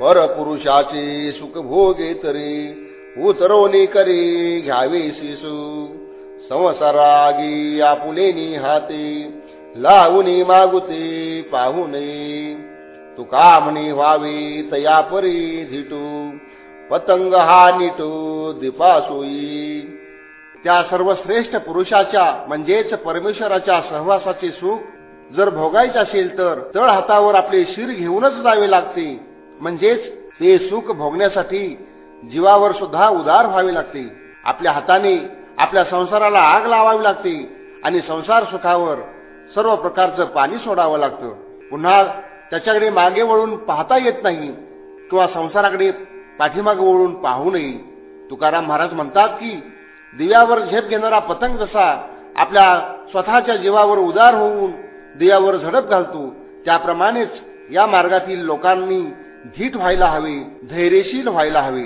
परपुरुषाचे सुख भोगे तरी उतरवणी करी घ्यावे शिसू संसारागी आपुले हाते लावणी मागुते पाहू नये तुका म्हणी व्हावे तया परी धिटू पतंग हा निटू दीपासोई. त्या सर्वश्रेष्ठ पुरुषाच्या म्हणजेच परमेश्वराच्या सहवासाचे सुख जर भोगायचे असेल तर तळ हातावर आपले शिर घेऊनच जावे लागते. म्हणजेच ते सुख भोगण्यासाठी जीवावर सुद्धा उदार व्हावे लागते. आपल्या हाताने आपल्या संसाराला आग लावावी लागते आणि संसार सुखावर सर्व प्रकारचं पाणी सोडावं लागतं. पुन्हा त्याच्याकडे मागे वळून पाहता येत नाही किंवा संसाराकडे पाठीमागे वळून पाहू नये. तुकाराम महाराज म्हणतात की दिव्यावर झेप घेणारा पतंग जसा आपल्या स्वतःच्या जीवावर उदार होऊन दिव्यावर झडप घालतो त्याप्रमाणेच या मार्गातील लोकांनी धीट व्हायला हवे धैर्यशील व्हायला हवे.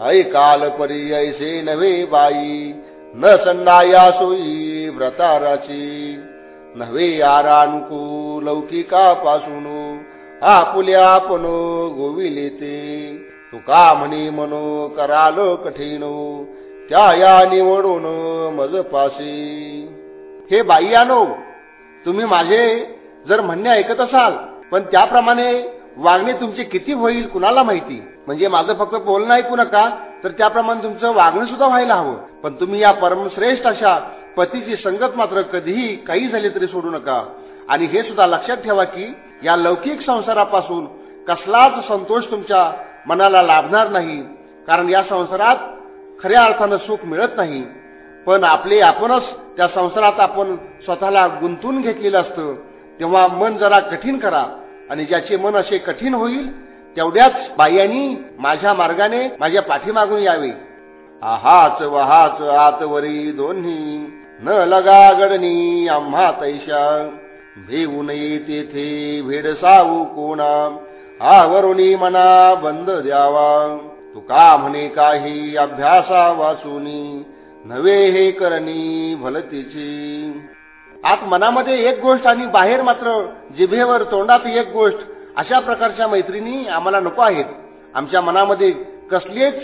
ऐ काल परी ऐसे नव्हे बाई न संडाया सोयी व्रताराची. नव्हे आरानुकू लौकिकापासून आपुल्या आपण गोविले ते तुका म्हणे मनो कराल कठीण त्या या निवडून मज पासी. हे बाईयानो तुम्ही माझे जर म्हणणे ऐकत असाल पण त्याप्रमाणे वागणे तुमचे किती होईल कुणाला माहिती? म्हणजे माझं फक्त बोलणं ऐकू नका तर त्याप्रमाणे तुमचं वागणं सुद्धा व्हायला हवं. पण तुम्ही या परमश्रेष्ठ अशा पतीची संगत मात्र कधीही काही झाले तरी सोडू नका. आणि हे सुद्धा लक्षात ठेवा की या लौकिक संसारापासून कसलाच संतोष तुमच्या मनाला लाभणार नाही. कारण या संसारात खऱ्या अर्थानं सुख मिळत नाही. पण आपले आपणच त्या संसारात आपण स्वतःला गुंतून घेतलेलं असतं. तेव्हा मन जरा कठीण करा. आणि ज्याचे मन असे कठीण होईल तेवढ्याच बाह्यांनी माझ्या मार्गाने माझ्या पाठीमागून यावे. आहाच वहाच आतवरी दोन्ही न लगा गडनी आम्हा तैशा. भेऊन तेथे भेडसावू कोणा आवरुणी मना बंद द्यावा. तुका म्हणे काही अभ्यासा वाचुनी नवे हे करणी भलतीची. आत मनामध्ये एक गोष्ट आणि बाहेर मात्र जिभेवर तोंडात एक गोष्ट अशा प्रकारच्या मैत्रिणी आम्हाला नको आहेत. आमच्या मनामध्ये कसलेच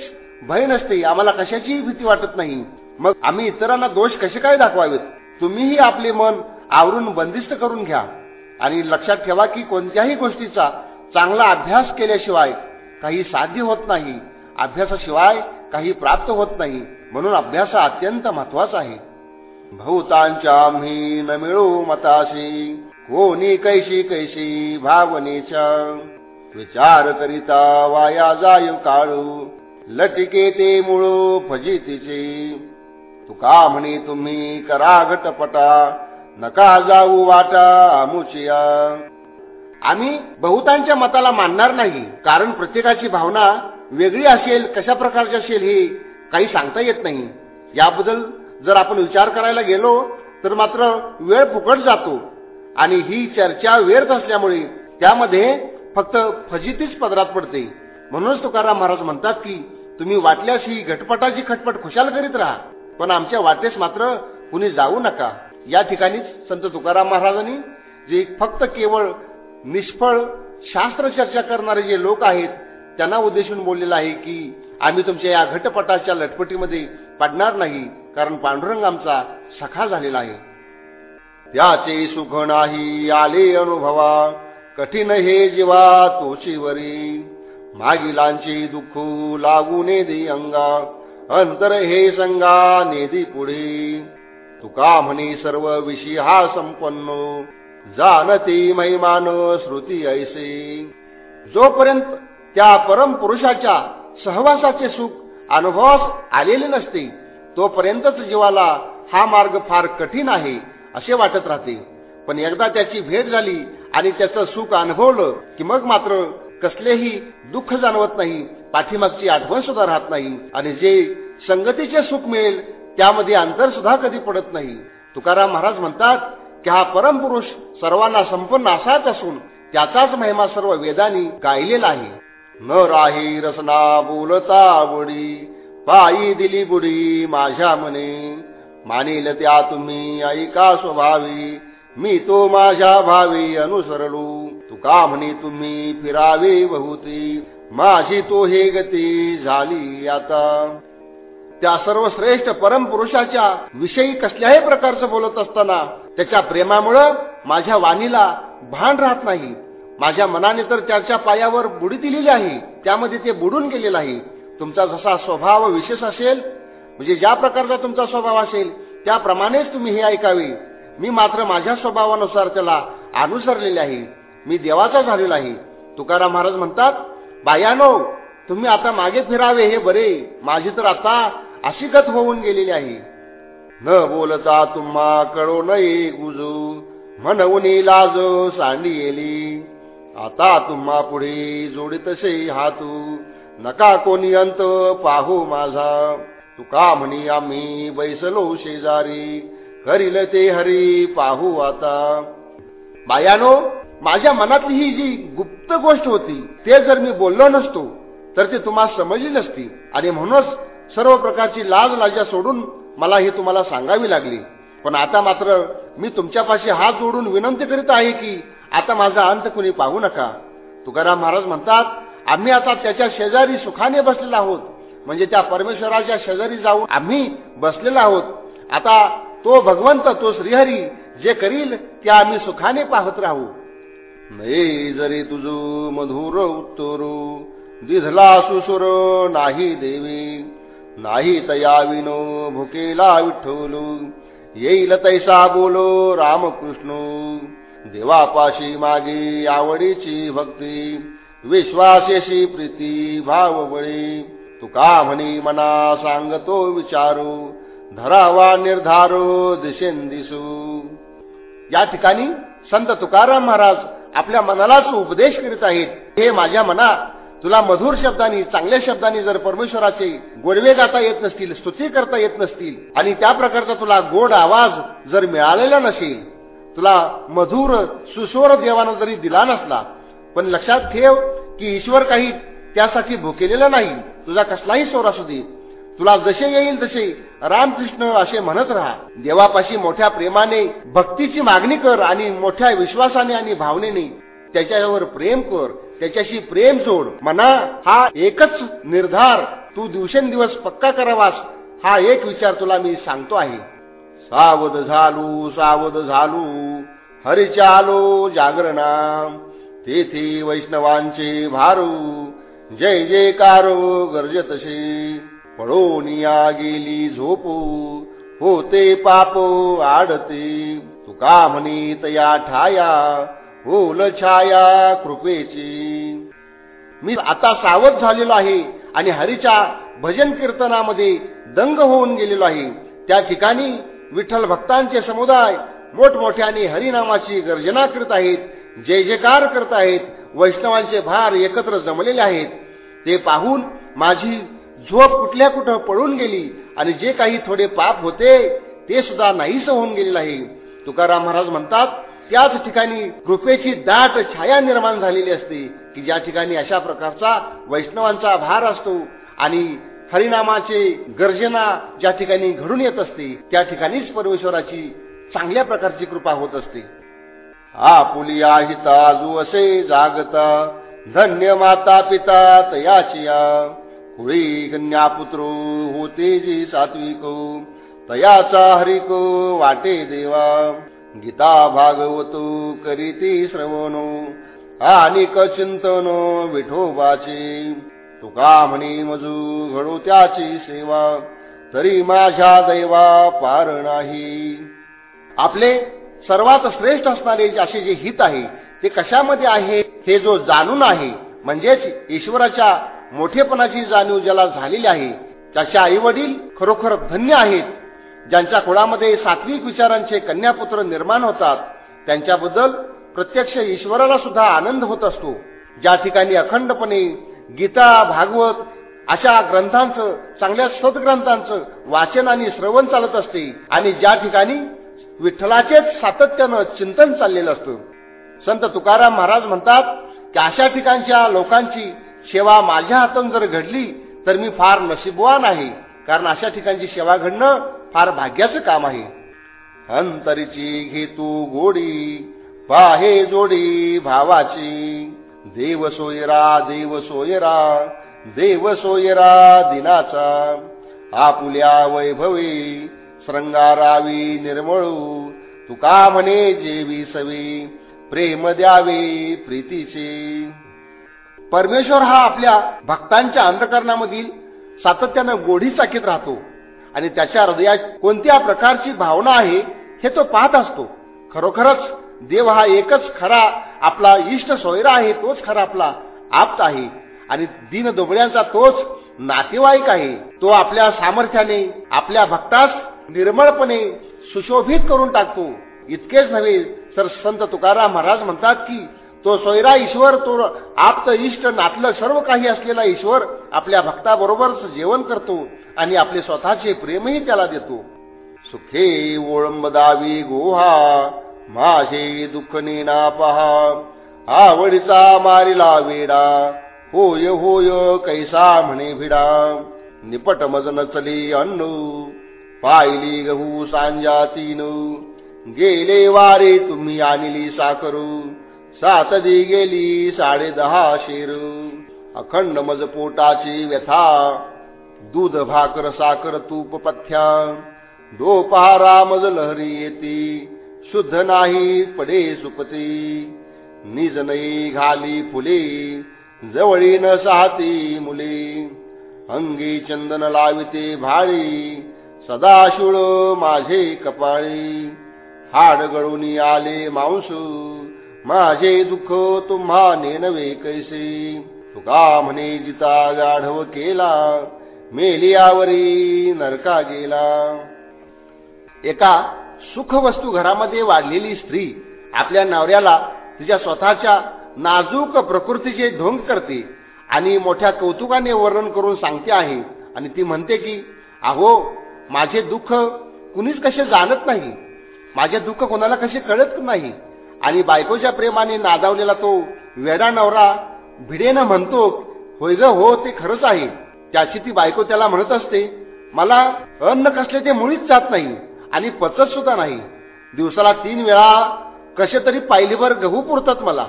भय नसते आम्हाला कशाचीही भीती वाटत नाही. मग आम्ही इतरांना दोष कसे काय दाखवावेत? तुम्हीही आपले मन आवरून बंदिस्त करून घ्या. आणि लक्षात ठेवा की कोणत्याही गोष्टीचा चांगला अभ्यास केल्याशिवाय काही साध्य होत नाही. अभ्यासाशिवाय काही प्राप्त होत नाही. म्हणून अभ्यास अत्यंत महत्त्वाचा आहे. भूतांच्या आम्ही न मिळू मताशी. कोणी कैशी कैशी भावनेच्या विचार करिता वाया जायू काळू. लटिके ते मुळ फजितीचे. तुका म्हणे तुम्ही करा घटपटा. नका जाऊ वाटा आमुचिया. आम्ही बहुतांच्या मताला मानणार नाही. कारण प्रत्येकाची भावना वेगळी असेल कशा प्रकारची असेल हे काही सांगता येत नाही. याबद्दल जर आपण विचार करायला गेलो तर मात्र वेळ फुकट जातो. आणि ही चर्चा व्यर्थ असल्यामुळे त्यामध्ये फक्त फजितीच पदरात पडते. म्हणूनच तुकाराम महाराज म्हणतात की तुम्ही वाटल्यास ही घटपटाची खटपट खुशाल करीत राहा. पण आमच्या वाटेस मात्र कुणी जाऊ नका. या ठिकाणीच संत तुकाराम महाराजांनी जे फक्त केवळ निष्फळ शास्त्र चर्चा करणारे जे लोक आहेत त्यांना उद्देशून बोललेलं आहे की आम्ही तुमच्या या घटपटाच्या लटपटीमध्ये पडणार नाही कारण पांडुरंग आमचा सखा झालेला आहे. त्याचे सुख नाही आले अनुभवा. कठीण हे जीवा तोचीवरी. मागिलांचे दुःख लागू नेदी अंगा. अंतर हे संगा नेदी पुढे. तुका म्हणे सर्व विषय हा संपन्न. जाणती महिमान श्रुती ऐसे. जोपर्यंत त्या परम पुरुषाच्या सहवासाचे सुख अनुभवास आलेले नसते. तोपर्यंतच जीवाला हा मार्ग फार कठीण आहे असे वाटत राहते. पण एकदा त्याची भेट झाली आणि त्याचं सुख अनुभवलं की मग मात्र कसलेही दुःख जाणवत नाही पाठीमागची आठवण सुद्धा राहत नाही. आणि जे संगतीचे सुख मिळेल त्यामध्ये अंतर सुद्धा कधी पडत नाही. तुकाराम महाराज म्हणतात की हा परमपुरुष सर्वांना संपन्न असाच असून त्याचाच महिमा सर्व वेदांनी गायलेला आहे. न राही रसना बोलता बुडी पायी दिली बुडी माझ्या मने. मानिल त्या तुम्ही ऐका स्वभावी. मी तो माझ्या भावी अनुसरलो. तुका म्हणे तुम्ही फिरावे बहुती. माझी तो हे गती झाली आता. त्या सर्वश्रेष्ठ परमपुरुषाच्या विषयी कसल्याही प्रकारचं बोलत असताना त्याच्या प्रेमामुळं माझ्या वाणीला भान राहत नाही. माझ्या मनाने तर त्याच्या पायावर बुडी दिलेली आहे. त्यामध्ये ते बुडून गेलेलं आहे. तुमचा जसा स्वभाव विशेष असेल म्हणजे ज्या प्रकारचा तुमचा स्वभाव असेल त्याप्रमाणेच तुम्ही हे ऐकावे. मी मात्र माझ्या स्वभावानुसार त्याला अनुसरलेले आहे. मी देवाचा झालेला आहे. तुकाराम महाराज म्हणतात बायानो तुम्ही आता मागे फिरावे हे बरे. माझी तर आता अशी गत होऊन गेलेली आहे. न बोलता तुम्हा कळो नये गुजू म्हणून लाज सांडी येली आता तुम्हा पुढे जोडी तसेही हा हातू. नका कोणी अंत पाहू माझा. तुका म्हणी आम्ही बैसलो शेजारी. करील ते हरी पाहू आता. बायानो माझ्या मनातली ही जी गुप्त गोष्ट होती ते जर मी बोललो नसतो तर ते तुम्हाला समजली नसती. आणि म्हणूनच सर्व प्रकारची लाज लाजा सोडून मला ही तुम्हाला सांगावी लागली. पण आता मात्र मी तुमच्यापाशी हात जोडून विनंती करीत आहे की आता माझा अंत कुणी पाहू नका. तुकाराम महाराज म्हणतात आम्ही आता त्याच्या शेजारी सुखाने बसलेला आहोत. म्हणजे त्या परमेश्वराच्या शेजारी जाऊन आम्ही बसलेलो आहोत. आता तो भगवंत तो श्रीहरी जे करील ते आम्ही सुखाने पाहत राहू. नाही जरी तुझ मधुर उत्तरू दिधला सुसुर नाही देवी. नाही तया विनो भुकेला विठ्ठलू. येईल तैसा बोलो रामकृष्ण. देवापाशी मागी आवडीची भक्ती विश्वासेशी प्रीती भावबळी. तुका म्हणी मना सांगतो विचारू धरावा निर्धारो दिशेन दिसू. या ठिकाणी संत तुकाराम महाराज आपल्या मनालाच उपदेश करीत आहेत. हे माझ्या मना तुला मधुर शब्दांनी चांगल्या शब्दांनी जर परमेश्वराचे गोडवे गाता येत नसतील स्तुती करता येत नसतील आणि त्या प्रकारचा तुला गोड आवाज जर मिळालेला नसेल तुला मधुर सुस्वर देवानं जरी दिला नसला पण लक्षात ठेव की ईश्वर काही त्यासाठी भुकेलेला नाही. तुझा कसलाही स्वर असू दे. तुला जसे येईल तसे रामकृष्ण असे म्हणत राहा. देवापाशी मोठ्या प्रेमाने भक्तीची मागणी कर आणि मोठ्या विश्वासाने आणि भावनेने त्याच्यावर प्रेम कर. त्याच्याशी प्रेम जोड. मना हा एकच निर्धार. तू दिवसेंदिवस पक्का करावास. हा एक विचार तुला मी सांगतो आहे. सावध झालू सावध झालू. हरिचालो आलो जागरणा तेथे वैष्णवांचे भारू. जय जयकारो तसे. पळोनिया गेली झोपू. होते पाप आडते. तुका म्हणी तया ठाया. होल छाया कृपेची. मी आता सावध झालेलो आहे आणि हरीच्या भजन कीर्तनामध्ये दंग होऊन गेलेलो आहे. त्या ठिकाणी विठ्ठल भक्तांचे समुदाय मोठमोठ्याने हरिनामाची गर्जना करत आहेत जय जयकार करत आहेत वैष्णवांचे भार एकत्र जमलेले आहेत. ते पाहून माझी झोप कुठल्या कुठं पळून गेली आणि जे काही थोडे पाप होते ते सुद्धा नाहीस होऊन गेलेलं आहे. तुकाराम महाराज म्हणतात त्याच ठिकाणी कृपेची दाट छाया निर्माण झालेली असते की ज्या ठिकाणी अशा प्रकारचा वैष्णवांचा भार असतो आणि हरिनामाचे गर्जना ज्या ठिकाणी घडून येत असते त्या ठिकाणीच परमेश्वराची चांगल्या प्रकारची कृपा होत असते. आपुलिया हिताजू असे जागता धन्य माता पिता तयाचिया कुळी कन्यापुत्र होते जी सात्विक तयाचा हरिक वाटे देवा. गीता भागवतो करीती श्रवणो आणि चिंतनो विठोबाचे. तुका म्हणी मजू घडू त्याची सेवा तरी माझ्या दैवा पार नाही. आपले सर्वात श्रेष्ठ असणारे असे जे हित आहे ते कशामध्ये आहे हे जो जाणून आहे म्हणजेच ईश्वराच्या मोठेपणाची जाणीव ज्याला झालेली आहे त्याचे आई वडील खरोखर धन्य आहेत. ज्यांच्या कुळामध्ये सात्विक विचारांचे कन्यापुत्र निर्माण होतात त्यांच्याबद्दल प्रत्यक्ष ईश्वराला सुद्धा आनंद होत असतो. ज्या ठिकाणी अखंडपणे गीता भागवत अशा ग्रंथांचं चांगल्या सद्ग्रंथांचं वाचन आणि श्रवण चालत असते. आणि ज्या ठिकाणी विठ्ठलाचेच सातत्यानं चिंतन चाललेलं असतं. संत तुकाराम महाराज म्हणतात की अशा ठिकाणच्या लोकांची सेवा माझ्या हातून जर घडली तर मी फार नशीबवान आहे. कारण अशा ठिकाणची सेवा घडणं फार भाग्याचं काम आहे. अंतरीची घेतू गोडी पाहे जोडी भावाची. देव सोयरा देव सोयरा देव सोयरा दिनाचा. आपुल्या वैभवी श्रंगारावी निर्मळू तुका म्हणे जेवी सवी प्रेम द्यावे प्रीतीचे. परमेश्वर हा आपल्या भक्तांच्या अंधकरणामधील सातत्यानं गोढी चाकीत राहतो आणि त्याच्या हृदयात कोणत्या प्रकारची भावना आहे हे तो पाहत असतो. खरोखरच देव हा एकच खरा आपला इष्ट सोयरा आहे तोच खरा आपला आप्त आहे. आणि दिन दोबळ्यांचा तोच नातेवाईक आहे. तो आपल्या सामर्थ्याने आपल्या भक्तास निर्मळपणे सुशोभित करून टाकतो. इतकेच नव्हे तर संत तुकाराम महाराज म्हणतात की तो सोयरा ईश्वर तो आप्त इष्ट नातलं सर्व काही असलेला ईश्वर आपल्या भक्ताबरोबरच जेवण करतो आणि आपले स्वतःचे प्रेमही त्याला देतो. सुखे ओळंबदावी गोहा माझे दुःख नेना पहा आवडीचा मारिला वेडा. होय होय कैसा म्हणे भिडा. निपट मज नचली अन्न. पाहिली गहू सांजा तीन. गेले वारे तुम्ही आणली साकरू सात दी गेली साडे दहा शेर. अखंड मज पोटाची व्यथा. दूध भाकर साकर तूप पथ्या. दो पहारा मज लहरी येते. शुद्ध नाही पडे सुपती. निज नाही घाली फुले जवळी न साहती मुले. अंगी चंदन लाविते भाळी सदाशुळ माझे कपाळी. हाड गळून आले मांस माझे दुःख तुम्हा नेनवे कैसे. तुका म्हणे जिता गाढव केला मेलियावरी नरका गेला. एका सुखवस्तू घरामध्ये वाढलेली स्त्री आपल्या नवऱ्याला तिच्या स्वतःच्या नाजूक प्रकृतीचे ढोंग करते आणि मोठ्या कौतुकाने वर्णन करून सांगते आहे. आणि ती म्हणते की अहो माझे दुःख कुणीच कसे जाणत नाही? माझे दुःख कोणाला कसे कळत नाही? आणि बायकोच्या प्रेमाने नादावलेला तो वेडा नवरा भिडेनं म्हणतो होय ग हो ते खरंच आहे. त्याची ती बायको त्याला म्हणत असते मला अन्न कसले ते मुळीच जात नाही. आणि पचत सुद्धा नाही. दिवसाला तीन वेळा कसे तरी पायलीभर गहू पुरतात मला.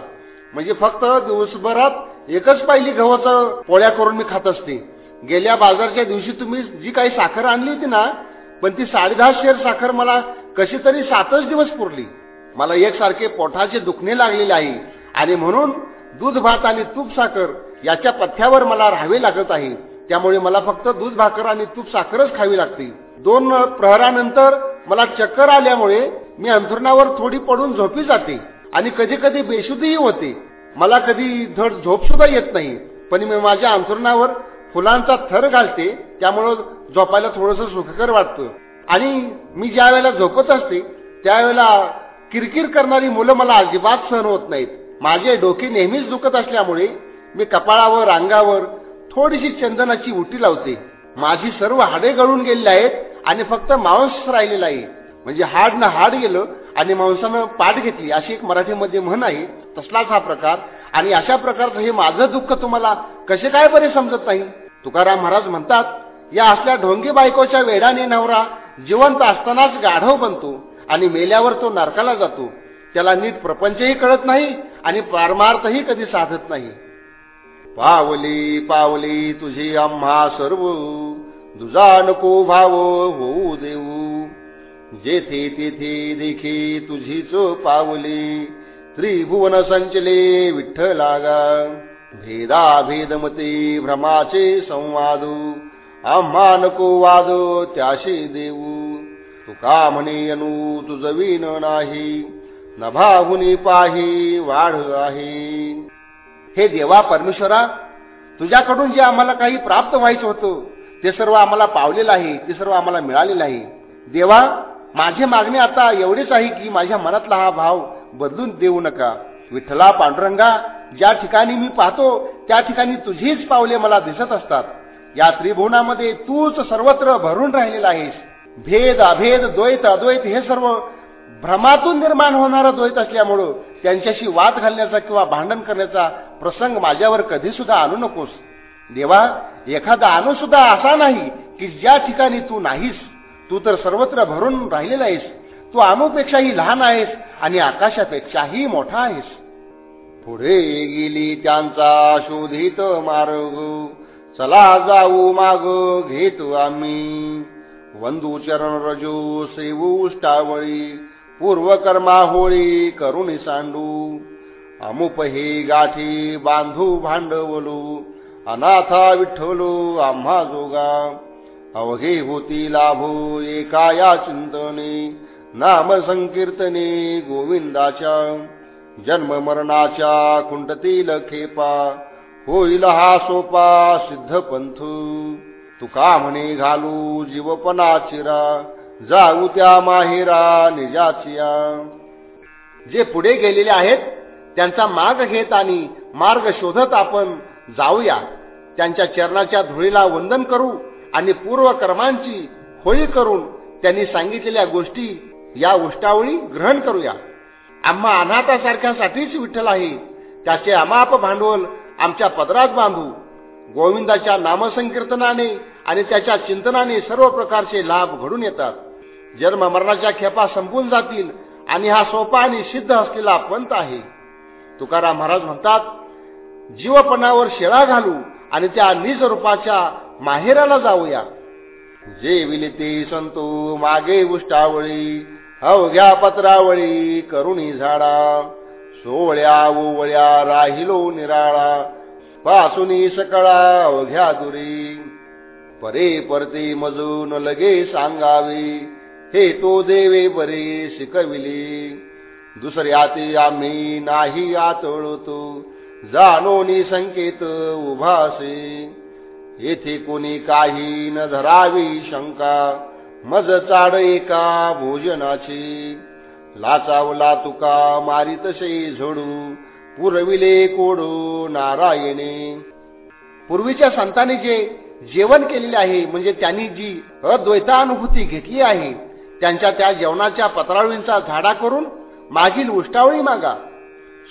म्हणजे फक्त दिवसभरात एकच पायली गव्हाचं पोळ्या करून मी खात असते. गेल्या बाजारच्या दिवशी तुम्ही जी काही साखर आणली होती ना पण ती साडेदहा शेर साखर मला कशी तरी सातच दिवस पुरली. मला एकसारखे पोटाचे दुखणे लागलेले आहे. आणि म्हणून दूध भात आणि तूप साखर याच्या पथ्यावर मला राहावे लागत आहे. त्यामुळे मला फक्त दूध भाकर आणि तूप साखरच खावी लागते. दोन प्रहरानंतर मला चक्कर आल्यामुळे मी अंथरुणावर थोडी पडून झोपी जाते आणि कधी कधी बेशुद्धीही होते. मला कधी धड झोप सुद्धा येत नाही पण मी माझ्या अंथरुणावर फुलांचा थर घालते त्यामुळं झोपायला थोडस सुखकर वाटतं. आणि मी ज्या वेळेला झोपत असते त्यावेळेला किरकिर करणारी मुलं मला अजिबात सहन होत नाहीत. माझे डोके नेहमीच दुखत असल्यामुळे मी कपाळावर अंगावर थोडीशी चंदनाची उटी लावते. माझी सर्व हाडे गळून गेलेली आहेत आणि फक्त मांस राहिलेला आहे म्हणजे हाड ना हाड गेलं आणि मांसानं पाठ घेतली अशी एक मराठीमध्ये म्हण आहे. तसलाच हा प्रकार. आणि अशा प्रकारचं हे माझं दुःख तुम्हाला कसे काय बरे समजत नाही? तुकाराम महाराज म्हणतात या असल्या ढोंगी बायकोच्या वेडाने नवरा जिवंत असतानाच गाढव बनतो आणि मेल्यावर तो नरकाला जातो. त्याला नीट प्रपंचही कळत नाही आणि पारमार्थही कधी साधत नाही. पावली पावली तुझी आम्हा सर्व दुजा नको भाव होऊ देऊ. जेथे तेथे देखी तुझीच पावली त्रिभुवन संचले विठ्ठलागा. भेदा भेदमते भ्रमाचे संवादू आम्हा नको वाद त्याशी देऊ. तुका म्हणे अनु तुझवीन नाही नभाहुनी पाही वाढ आहे. हे देवा परमेश्वरा तुझ्याकडून जे आम्हाला काही प्राप्त व्हायचं होतं ते सर्व आम्हाला पावलेलं आहे ते सर्व आम्हाला मिळालेलं आहे देवा माझे मागणे आता एवढेच आहे की माझ्या मनातला हा भाव बदलून देऊ नका. विठ्ठला पांडुरंगा ज्या ठिकाणी मी पाहतो त्या ठिकाणी तुझीच पावले मला दिसत असतात. या त्रिभुवनामध्ये तूच सर्वत्र भरून राहिलेला आहेस. भेद अभेद द्वैत अद्वैत हे सर्व भ्रमातून निर्माण होणारा द्वैत असल्यामुळं त्यांच्याशी वाद घालण्याचा किंवा भांडण करण्याचा प्रसंग माझ्यावर कधी सुद्धा आणू नकोस. देवा एखादा अणुसुद्धा असा नाही की ज्या ठिकाणी तू नाहीस तू तर सर्वत्र भरून राहिलेला आहेस. तू अणुपेक्षाही लहान आहेस आणि आकाशापेक्षाही मोठा आहेस. पुढे गेली त्यांचा शोधित मार्ग. चला जाऊ माग घेतो आम्ही. वंदू चरण रजू सेवूष्टावळी पूर्वकर्मा होळी करुणी सांडू. अमुप हे गाठी बांधू भांडवलू. अनाथा विठ्ठलो आम्हा जोगा. अवघे होती लाभो एका या चिंतने नाम संकीर्तने गोविंदाच्या. जन्म मरणाच्या कुंडतील खेपा होईल हा सोपा सिद्ध पंथ तुका म्हणे घालू जीवपणा चिरा जाऊ त्या माहिरा निजाचिया. जे पुढे गेलेले आहेत त्यांचा मार्ग घेत आणि मार्ग शोधत आपण जाऊया. त्यांच्या चरणाच्या धुळीला वंदन करू आणि पूर्व कर्मांची होळी करून त्यांनी सांगितलेल्या गोष्टी या उष्टावळी ग्रहण करूया. आम्हा अनाथासारख्यासाठीच विठ्ठल आहे. त्याचे अमाप भांडवल आमच्या पदरात बांधू. गोविंदाच्या नामसंकीर्तनाने आणि त्याच्या चिंतनाने सर्व प्रकारचे लाभ घडून येतात. जन्म मरणाच्या खेपा संपून जातील आणि हा सोपा आणि सिद्ध असलेला पंत आहे. तुकाराम महाराज म्हणतात जीवपणावर शेळा घालू आणि त्या निज रूपाच्या माहेराला जाऊया. जे विलिते संतो मागे उष्टावळी अवघ्या पत्रावळी करुणी झाडा. सोवळ्या ओवळ्या राहिलो निराळा पासुनी सकळा अवघ्या दुरी. परे परते मजून लगे सांगावे हे तो देवे बरे शिकविली. दुसऱ्याते आम्ही नाही आतळतो जाणोनी संकेत उभासे. येथे कोणी काही न धरावी शंका मज चाड एका भोजनाची. लाचावला तुका मारितसे झोडू पुरविले कोडू नारायणे. पूर्वीच्या संतांनी जे जेवण केलेले आहे म्हणजे त्यांनी जी अद्वैतानुभूती घेतली आहे त्यांच्या त्या जेवणाच्या पत्रावळींचा झाडा करून मागील उष्टावळी मागा.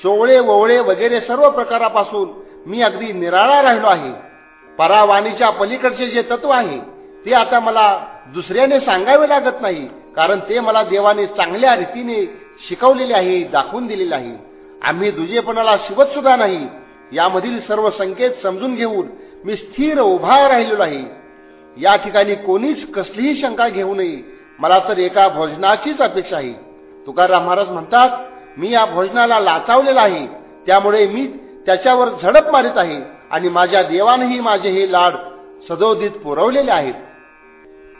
चोवळे ववळे वगैरे सर्व प्रकारापासून मी अगदी निराळा राहिलो आहे. परावाणीच्या पलीकडचे जे तत्व आहे ते आता मला दुसऱ्याने सांगावे लागत नाही कारण ते मला देवाने चांगल्या रीतीने शिकवलेले आहे दाखवून दिलेले आहे. आम्ही दुजेपणाला शिवत सुद्धा नाही. यामधील सर्व संकेत समजून घेऊन मी स्थिर उभा राहिलेलो आहे. या ठिकाणी कोणीच कसलीही शंका घेऊ नये. मला तर एका भोजनाचीच अपेक्षा आहे. तुकाराम महाराज म्हणतात मी या भोजनाला लाचावलेला आहे. त्यामुळे मी त्याच्यावर झडप मारित आहे आणि माझ्या देवानेही माझे हे लाड सदोदित पुरवलेले आहेत.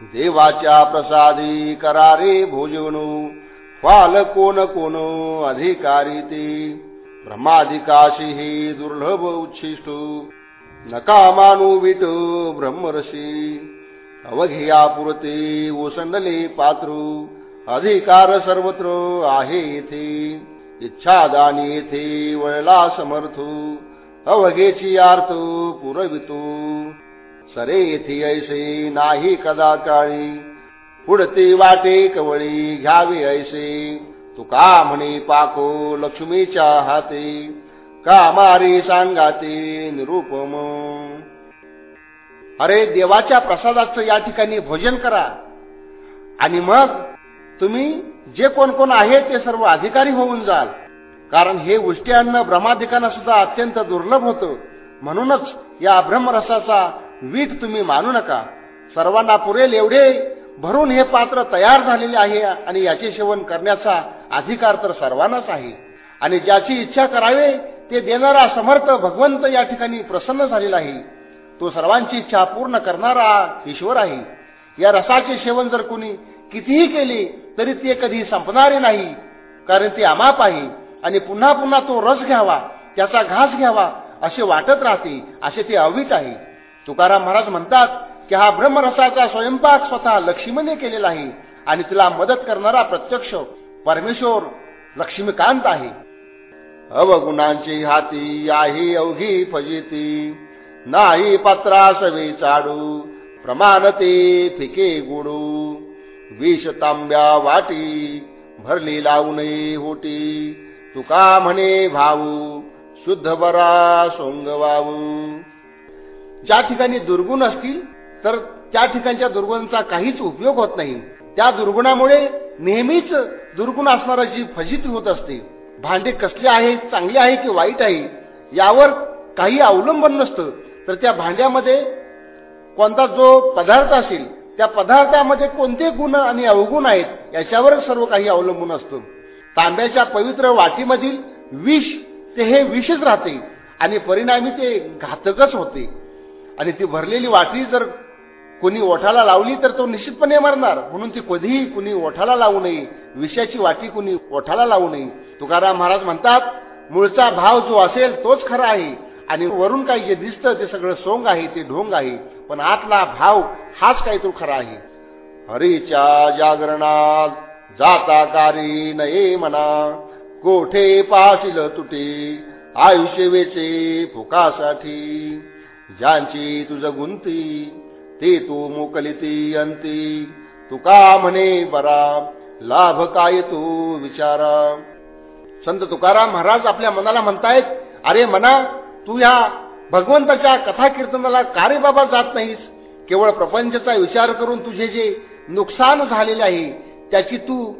देवाच्या प्रसादी करारे भोजवणू. फाल कोण कोण अधिकारी ते. ब्रह्माधिकाशी हे दुर्लभ उच्छिष्ट. नका मानू विट ब्रह्मरशी अवघिया पुरते ओसंडले पात्रू. अधिकार सर्वत्र आहे येथे इच्छादानी येथे वळला समर्थू. अवघेची आर्त पुरवितो. सरे येथे ऐसे नाही कदा काळी. पुढते वाटे कवळी घ्यावे ऐसे. तुका म्हणे पाको लक्ष्मीच्या हाते. कामारी सांगाते निरुपम. अरे देवाच्या प्रसादाचं या ठिकाणी भोजन करा. आणि मग तुम्ही जे कोण कोण आहे ते सर्व अधिकारी होऊन जाल. कारण हे उष्टी अन्न ब्रह्माधिकांना सुद्धा अत्यंत दुर्लभ होतं. म्हणूनच या ब्रह्मरसाचा वीट तुम्ही मानू नका. सर्वांना पुरेल एवढे भरून हे पात्र तयार झालेले आहे आणि याचे सेवन करण्याचा अधिकार तर सर्वांनाच आहे. आणि ज्याची इच्छा करावे ते देणारा समर्थ भगवंत या ठिकाणी प्रसन्न झालेला आहे. तो सर्वांची इच्छा पूर्ण करणारा ईश्वर आहे. या रसाचे सेवन जर कोणी कितीही केली तरी ते कधी संपणारे नाही. कारण ते अमाप आहे आणि पुन्हा पुन्हा तो रस घ्यावा त्याचा घास घ्यावा असे वाटत राहते असे ते अवित आहे. तुकाराम महाराज म्हणतात की हा ब्रह्मरसाचा स्वयंपाक स्वतः लक्ष्मीने केलेला आहे आणि तिला मदत करणारा प्रत्यक्ष परमेश्वर लक्ष्मीकांत आहे. अवगुणांची हाती आहे अवघी फजिती. नाही पत्रासवे चाडू प्रमाणते फिके गुडू. विष तांब्या वाटी भरली लावू नये होटी. तुका म्हणे भाऊ शुद्ध बरा सोंग वावू ज्या ठिकाणी दुर्गुण असतील तर त्या ठिकाणच्या दुर्गुणांचा काहीच उपयोग होत नाही. त्या दुर्गुणामुळे नेहमीच दुर्गुण असणारा जी फजिती होत असते भांडे कसले आहे चांगले आहे की वाईट आहे यावर काही अवलंबन नसतं. तर त्या भांड्यामध्ये कोणता जो पदार्थ असेल त्या पदार्थामध्ये कोणते गुण आणि अवगुण आहेत याच्यावरच सर्व काही अवलंबून असतं. तांब्याच्या पवित्र वाटीमधील विष ते हे विषच राहते आणि परिणामी ते घातकच होते. आणि ती भरलेली वाटी जर कोणी ओठाला लावली तर तो निश्चितपणे मरणार. म्हणून ती कधीही कुणी ओठाला लावू नये विषयाची वाटी कुणी ओठाला लावू नये. तुकाराम महाराज म्हणतात मूळचा भाव जो असेल तोच खरा आहे. आणि वरून काही जे दिसतं ते सगळं सोंग आहे ते ढोंग आहे पण आतला भाव हाच काही तो खरा आहे. हरीच्या जागरणात जाता कारी नये म्हणा कोठे पाशील तुटे आयुष्य वेचे फुकासाठी? ज्यांची तुझ गुंती ते तू मोकलिती अंती. तुका म्हणे बरा लाभ काय तू विचारा. संत तुकाराम महाराज आपल्या मनाला म्हणतायत अरे मना तू ह्या भगवंताच्या कथा कीर्तनाला का रे बाबा जात नाहीस? केवळ प्रपंचचा विचार करून तुझे जे नुकसान झालेले आहे त्याची तू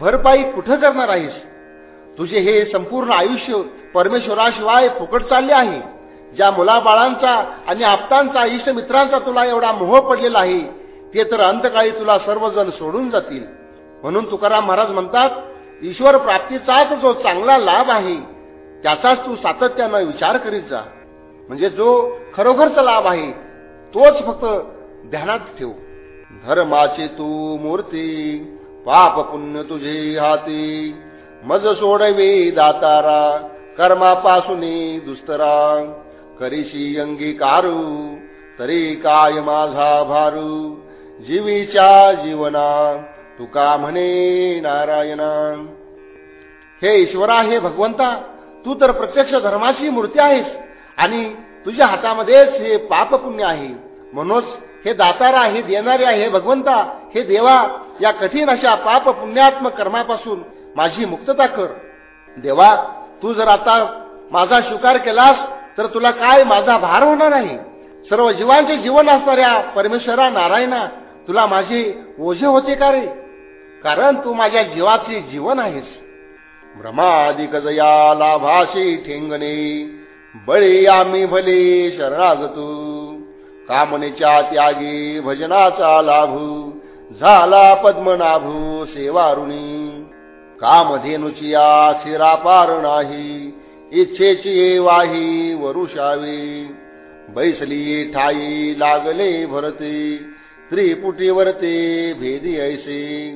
भरपाई कुठं करणार आहेस? तुझे हे संपूर्ण आयुष्य परमेश्वराशिवाय फुकट चालले आहे. ज्या मुलाबाळांचा आणि आप्तांचा इष्ट मित्रांचा तुला एवढा मोह पडलेला आहे ते तर अंतकाळी तुला सर्वजण सोडून जातील. म्हणून तुकाराम महाराज म्हणतात ईश्वर प्राप्तीचाच जो चांगला लाभ आहे त्याचाच तू सातत्यानं विचार करीत जा. म्हणजे जो खरोखरचा लाभ आहे तोच फक्त ध्यानात ठेव. धर्माची तू मूर्ती पाप पुण्य तुझे हाती. मज सोडवे दातारा कर्मापासून दुस्तरा. करीशी अंगीकारू तरी काय माझा भारू. जीवीच्या जीवना तुका म्हणे नारायणा. हे ईश्वरा हे भगवंता तू तर प्रत्यक्ष धर्माची मूर्ती आहेस आणि तुझ्या हातामध्येच हे पाप पुण्य आहे. म्हणूनच हे दातारा हे देणारे आहे हे भगवंता हे देवा या कठीण अशा पाप पुण्यात्मक कर्मापासून माझी मुक्तता कर. देवा तू जर आता माझा स्वीकार केलास तर तुला काय माझा भार होणार आहे सर्व जीवांचे जीवन असणाऱ्या परमेश्वरा नारायणा तुला माझे ओझे होते का रे? कारण तू माझ्या जीवाचे जीवन आहेस. भ्रमादिकजया लाभाशी ठेंगणे. बळी आम्ही भले शरणागतू. कामनेच्या त्यागी भजनाचा लाभू. झाला पद्मनाभू सेवारुणी. कामधेनुचिया शिरापार नाही. इच्छेची वाही वरुषावी. बैसली ठाई लागले भरते. त्रिपुटीवरते भेदी ऐसे.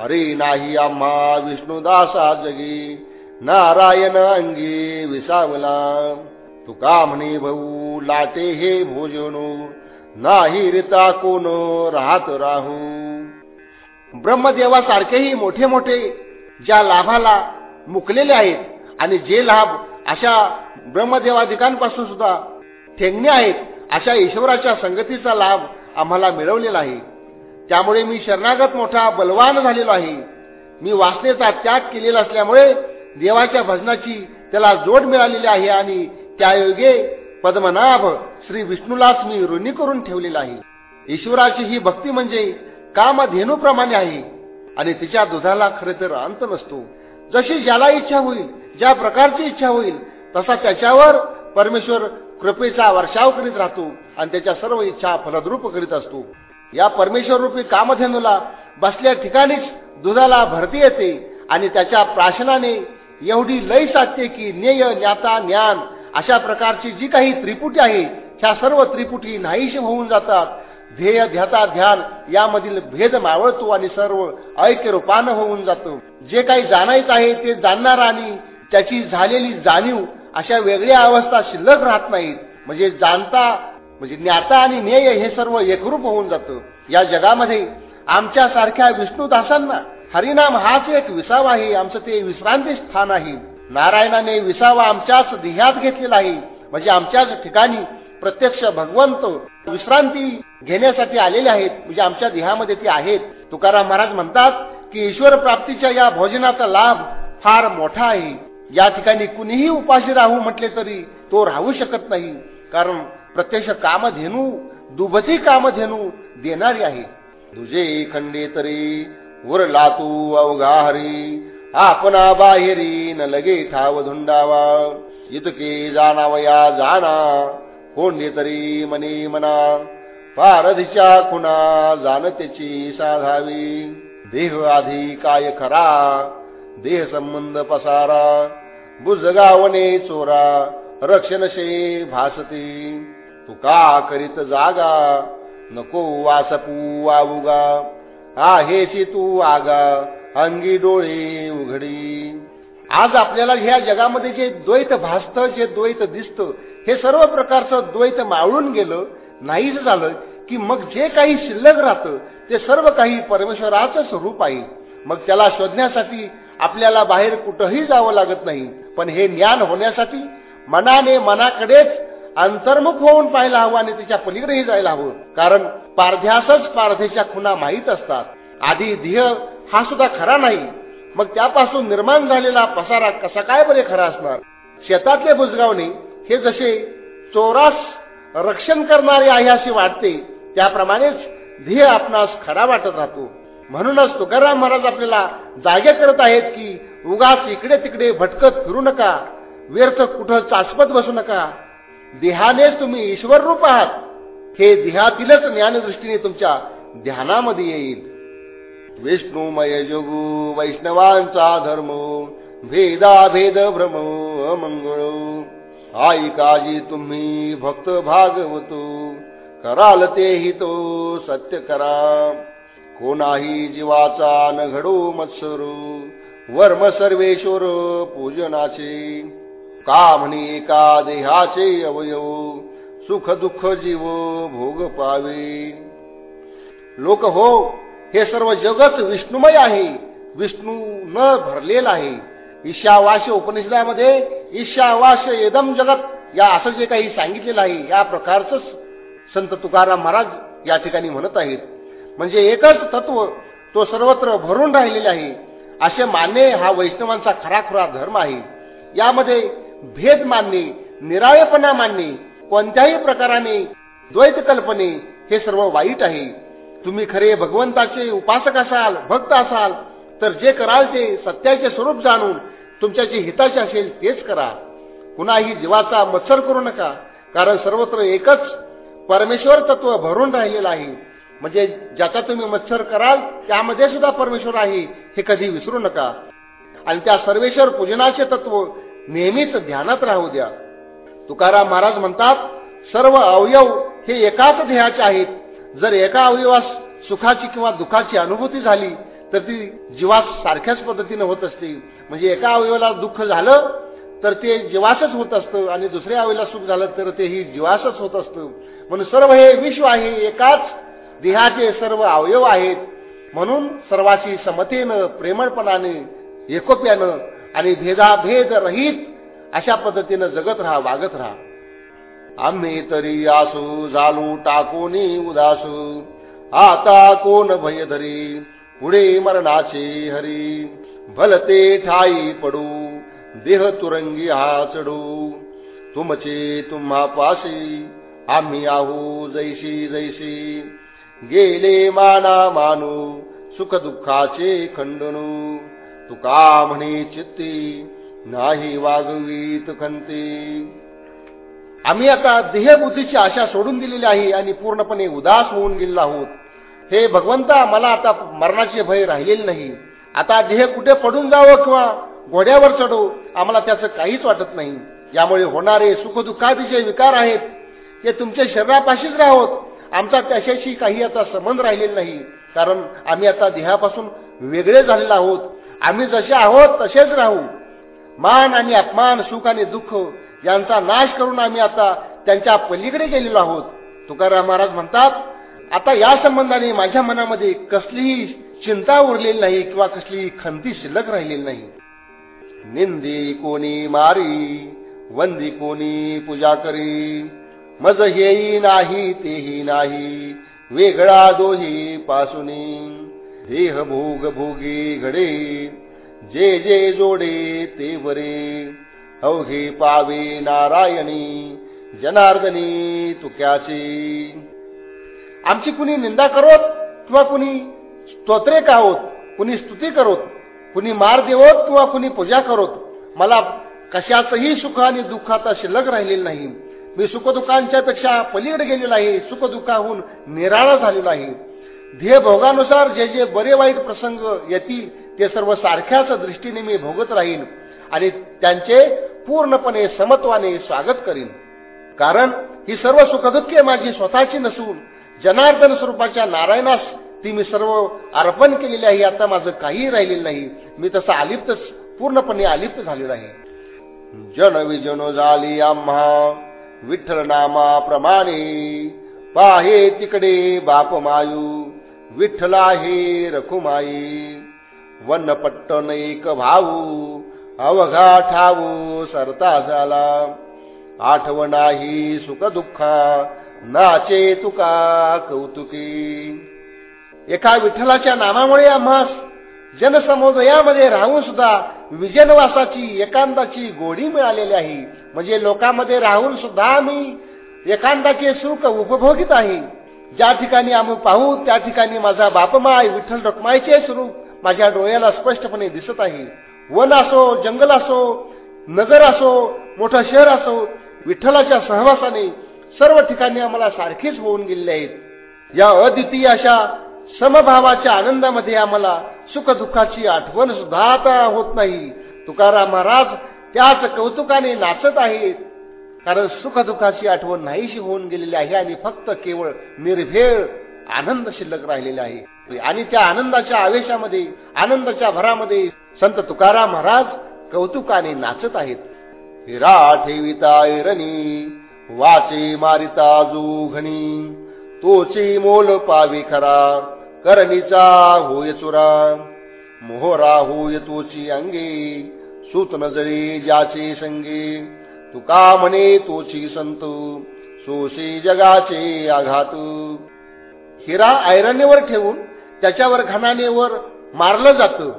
हरे नाही आम्हा विष्णुदासा जगी. नारायण अंगी विसावला. तुका म्हणे भाऊ लाटे हे भोजनो. नाही रिता कोण राहत राहू. ब्रह्मदेवासारखेही मोठे मोठे ज्या लाभाला मुकलेले आहेत आणि जे लाभ अशा ब्रह्मदेवाधिकांपासून सुद्धा ठेंगणे आहेत अशा ईश्वराच्या संगतीचा लाभ आम्हाला मिळवलेला आहे. त्यामुळे मी शरणागत मोठा बलवान झालेलो आहे. मी वासनेचा त्याग केलेला असल्यामुळे देवाच्या भजनाची त्याला जोड मिळालेली आहे आणि त्या योगे पद्मनाभ श्री विष्णूलाच मी ऋणी करून ठेवलेला आहे. ईश्वराची ही भक्ती म्हणजे कामधेनूप्रमाणे आहे आणि तिच्या दुधाला खरे तर अंत नसतो. जशी ज्याला इच्छा होईल ज्या प्रकारची इच्छा होईल तसा त्याच्यावर परमेश्वर कृपेचा वर्षाव करीत राहतो आणि त्याच्या सर्व इच्छा फलद्रूप करीत असतो. या परमेश्वर रूपी कामधेनूला बसल्या ठिकाणीच दुधाला भरती येते आणि त्याच्या प्राशनाने एवढी लय साधते की ज्ञेय ज्ञाता ज्ञान अशा प्रकारची जी काही त्रिपुटी आहे ह्या सर्व त्रिपुटी नाहीशी होऊन जातात. ध्येय ध्याता ध्यान यामधील भेद मावळतो आणि सर्व ऐक्य रूपानं होऊन जातो. जे काही जाणायचं आहे ते जाणणार आणि त्याची झालेली जाणीव अशा वेगळ्या अवस्था शिल्लक राहत नाहीत. म्हणजे जाणता म्हणजे ज्ञाता आणि ज्ञेय हे सर्व एकरूप होऊन जातं. या जगामध्ये आमच्या सारख्या विष्णुदासांना हरिनाम हाच एक विसावा आहे. आमचं ते विश्रांती स्थान आहे. नारायणाने विसावा आमच्याच देहात घेतलेला आहे. म्हणजे आमच्याच ठिकाणी प्रत्यक्ष भगवंत विश्रांती घेण्यासाठी आलेले आहेत. म्हणजे आमच्या देहामध्ये ते आहेत. तुकाराम महाराज म्हणतात की ईश्वर प्राप्तीच्या या भोजनाचा लाभ फार मोठा आहे. या ठिकाणी कुणीही उपाशी राहू म्हटले तरी तो राहू शकत नाही. कारण प्रत्यक्ष कामधेनू दुभती कामधेनू देणारी आहे. तुझे खंडे तरी उरला तू अवघाहरी आपणा बाहेरी न लगे ठाव धुंडावा. इतके जाणावया जाणा कोंडे तरी मने मना. पारधीच्या खुना जाणतेची साधावी. देह आधी काय खरा देह संबंध पसारा. बुजगावने चोरा रक्षणशे भासती. तू का करीत जागा? नको वासपू वावुगा. आहेशी तू आगा अंगी डोळे उघडी. आज आपल्याला ह्या जगामध्ये जे द्वैत भासत जे द्वैत दिसत हे सर्व प्रकारचं द्वैत मावळून गेलं नाहीच झालं की मग जे काही शिल्लक राहतं ते सर्व काही परमेश्वराचं स्वरूप आहे. मग त्याला शोधण्यासाठी आपल्याला बाहेर कुठंही जावं लागत नाही. पण हे ज्ञान होण्यासाठी मनाने मनाकडेच अंतर्मुख होऊन पाहायला हवं आणि त्याच्या पलीकडेही जायला हवं. कारण पारध्यासच पारधेच्या खुना माहीत असतात. आधी ध्येय हा सुद्धा खरा नाही. मग त्यापासून निर्माण झालेला पसारा कसा काय बरे खरा असणार? शेतातले बुजगावणे हे जसे चोरास रक्षण करणारे आहे असे वाटते त्याप्रमाणेच ध्येय आपणास खरा वाटत राहतो. म्हणूनच तुकाराम महाराज आपल्याला जागे करत आहेत की उगाच इकडे तिकडे भटकत फिरू नका व्यर्थ कुठं चाचपत बसू नका. देहानेच तुम्ही ईश्वर रूप आहात. हे देहातीलच ज्ञानदृष्टीने तुमच्या ध्यानामध्ये येईल. विष्णुमय जोगू वैष्णवांचा धर्म भेदा भेद भ्रम मंगळ आई काजी तुम्ही भक्त भागवतो कराल ते तो सत्य करा. कोणाही जीवाचा न घडो मत्सरू वर्म सर्वेश्वर पूजनाचे. का म्हणे एका देहाचे अवयव सुख दुःख जीव भोग पावे. लोक हो हे सर्व जगत विष्णुमय आहे विष्णू न भरलेला आहे. ईशावास्य उपनिषदामध्ये ईशावाश एकदम जगत या असं जे काही सांगितलेलं आहे या प्रकारच संत तुकाराम महाराज या ठिकाणी म्हणत आहेत. म्हणजे एकच तत्व तो सर्वत्र भरून राहिलेले आहे. असे मानणे हा वैष्णवांचा खराखुरा धर्म आहे. यामध्ये भेद मानणे निराळेपणा मानणे कोणत्याही प्रकाराने द्वैत कल्पने हे सर्व वाईट आहे. तुम्ही खरे भगवंताचे उपासक असाल भक्त असाल तर जे कराल ते सत्याचे स्वरूप जाणून तुमच्या जे हिताचे असेल तेच करा. कुणाही जीवाचा मत्सर करू नका कारण सर्वत्र एकच परमेश्वर तत्व भरून राहिलेलं आहे. म्हणजे ज्याचा तुम्ही मत्सर कराल त्यामध्ये सुद्धा परमेश्वर आहे हे कधी विसरू नका. आणि त्या सर्वेश्वर पूजनाचे तत्व नेहमीच ध्यानात राहू द्या. तुकाराम महाराज म्हणतात सर्व अवयव हे एकाच ध्येयाचे आहेत. जर एका अवयवास सुखाची किंवा दुःखाची अनुभूती झाली तर ती जीवास सारख्याच पद्धतीने होत असते. म्हणजे एका अवयवाला दुःख झालं तर ते जीवासच होत असतं. आणि दुसऱ्या अवयवाला सुख झालं तर तेही जीवासच होत असतं. म्हणून सर्व हे विश्व आहे एकाच देहाचे सर्व अवयव आहेत. म्हणून सर्वाची समतेनं प्रेमळपणाने एकोप्यानं आणि भेदाभेद रहित अशा पद्धतीनं जगत राहा वागत राहा. आम्ही तरी आसू झालू टाकोनी उदासू. आता कोण भय धरी? पुढे मरणाचे हरी. भलते ठाई पडू देह तुरंगी हा चढू तुमचे तुम्हा पाशी आम्ही आहू जैशी जैशी. गेले माना मानू सुख दुःखाचे खंडनू. तुका म्हणे चित्ती नाही वागवीत खंती. आम्ही आता देहबुद्धीची आशा सोडून दिलेली आहे आणि पूर्णपणे उदास होऊन गेलेलो आहोत. हे भगवंता मला आता मरणाचे भय राहिलेले नाही. आता देह कुठे पडून जावं किंवा घोड्यावर चढो आम्हाला त्याचं काहीच वाटत नाही. यामुळे होणारे सुखदुःखादी जे विकार आहेत ते तुमच्या शरीरापाशीच राहोत. आमचा त्याच्याशी काही आता संबंध राहिलेला नाही. कारण आम्ही आता देहापासून वेगळे झालेलो आहोत. आम्ही जसे आहोत तसेच राहू. मान आणि अपमान सुख आणि दुःख यांचा नाश करून आम्ही आता त्यांच्या पलीकडे गेलेलो आहोत. तुकाराम महाराज म्हणतात आता या संबंधाने माझ्या मनामध्ये कसलीही चिंता उरलेली नाही किंवा कसलीही खंती शिल्लक राहिलेली नाही. निंदी कोणी मारी वंदी कोणी पूजा करी. मज हेही नाही तेही नाही वेगळा दोही पासुनी. देह भोग भोगी घडे जे जे जोडे ते बरे अवघे पावे नारायणी जनार्दनी तुक्याचे. आमची कुणी निंदा करोत किंवा कुणी स्तोत्रे काहोत कुणी स्तुती करोत कुणी मार देवोत किंवा कुणी पूजा करोत मला कशाचंही सुख आणि दुःख आता शिल्लक राहिलेलं नाही. मी सुखदुःखांच्या पेक्षा पलीकडे गेलेलो आहे सुखदुःखाहून निराळा झालेला आहे. ध्येय भोगानुसार जे जे बरे वाईट प्रसंग येतील ते सर्व सारख्याच दृष्टीने मी भोगत राहीन आणि त्यांचे पूर्णपणे समत्वाने स्वागत करीन. कारण ही सर्व सुखदुःखे माझी स्वतःची नसून जनार्दन स्वरूपाच्या नारायणास ती मी सर्व अर्पण केलेली आहे आता माझं काहीही राहिलेलं नाही. मी तसं अलिप्त पूर्णपणे अलिप्त झालेलो आहे. जन विजन झाली आम्हा विठ्ठल नामा प्रमाणे. पाहे तिकडे बाप मायू. विठ्ठला हे रखुमाई. वनपट्ट नैक एक भाऊ अवघा ठाऊ सरता झाला. आठवणाही सुख दुःखा नाचे तुका कौतुकी. एका विठ्ठलाच्या नामामुळे आम्हास जनसमुदायामध्ये राहून सुद्धा विजनवासाची एकांताची गोडी मिळालेली आहे. म्हणजे लोकांमध्ये राहून सुद्धा आम्ही एकांताचे सुख उपभोगित आहे. ज्या ठिकाणी आम्ही पाहू त्या ठिकाणी माझा बापमाय विठ्ठल रखमायचे स्वरूप माझ्या डोळ्याला स्पष्टपणे दिसत आहे. वन असो जंगल असो नगर असो मोठं शहर असो विठ्ठलाच्या सहवासाने सर्व ठिकाणी आम्हाला सारखीच होऊन गेलेले आहेत. या अद्वितीय अशा समभावाच्या आनंदामध्ये आम्हाला सुख दुःखाची आठवण सुद्धा आता होत नाही. तुकाराम महाराज त्याच कौतुकाने नाचत आहेत. कारण सुखदुःखाची आठवण नाहीशी होऊन गेलेली आहे आणि फक्त केवळ निर्भेळ आनंद शिल्लक राहिलेला आहे. आणि त्या आनंदाच्या आवेशामध्ये आनंदाच्या भरामध्ये संत तुकाराम महाराज कौतुकाने नाचत आहेत. हिरा ठेविता ऐरणी वाचे मारिता जोघणी तोची मोल पावी खरा करणीचा होय चुरा मोहरा होय तोची अंगे सूत नजरी ज्याचे संगे तुका म्हणे तोची संत? सोसे जगाचे आघात. हिरा ऐरणीवर ठेवून त्याच्यावर घनानेवर मारलं जातं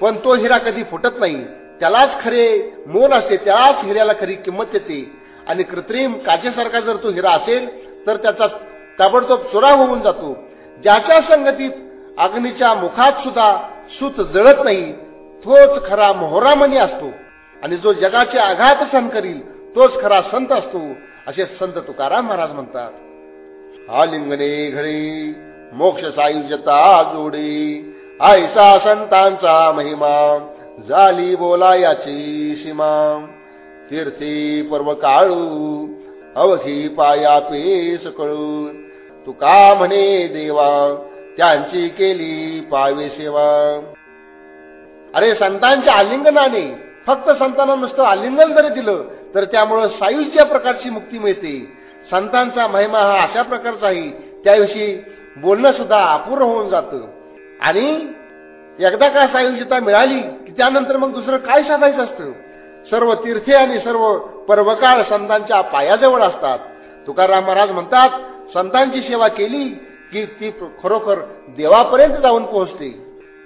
पण तो हिरा कधी फुटत नाही. त्यालाच खरे मोल असते त्याच हिऱ्याला खरी किंमत येते. आणि कृत्रिम काचेसारखा जर तो हिरा असेल तर त्याचा ताबडतोब चुरा होऊन जातो. ज्याच्या संगतीत अग्नीच्या मुखात सुद्धा सूत जळत नाही तोच खरा मोहरामणी असतो. आणि जो जगाचे आघात सहन करील तोच खरा संत असतो असे संत तुकाराम महाराज म्हणतात. आलिंगणे घरी मोक्ष सायुजता जोडी आयसा संतांचा महिमा झाली बोला याची सीमा. तीर्थी पर्व काळू अवघी पाया पेस कळू. तुका म्हणे देवा त्यांची केली पावे सेवा. अरे संतांच्या आलिंगनाने फक्त संतांना नुसतं आलिंगन जरी दिलं तर त्यामुळं सायुज्य प्रकारची मुक्ती मिळते. संतांचा महिमा हा अशा प्रकारचा आहे. त्याविषयी बोलणं सुद्धा अपूर्ण होऊन जातं. आणि एकदा का सायुजता मिळाली की त्यानंतर मग दुसरं काय साधायचं असतं? सर्व तीर्थे आणि सर्व पर्वकाळ संतांच्या पायाजवळ असतात. तुकाराम महाराज म्हणतात संतांची सेवा केली की ती खरोखर देवापर्यंत जाऊन पोहोचते.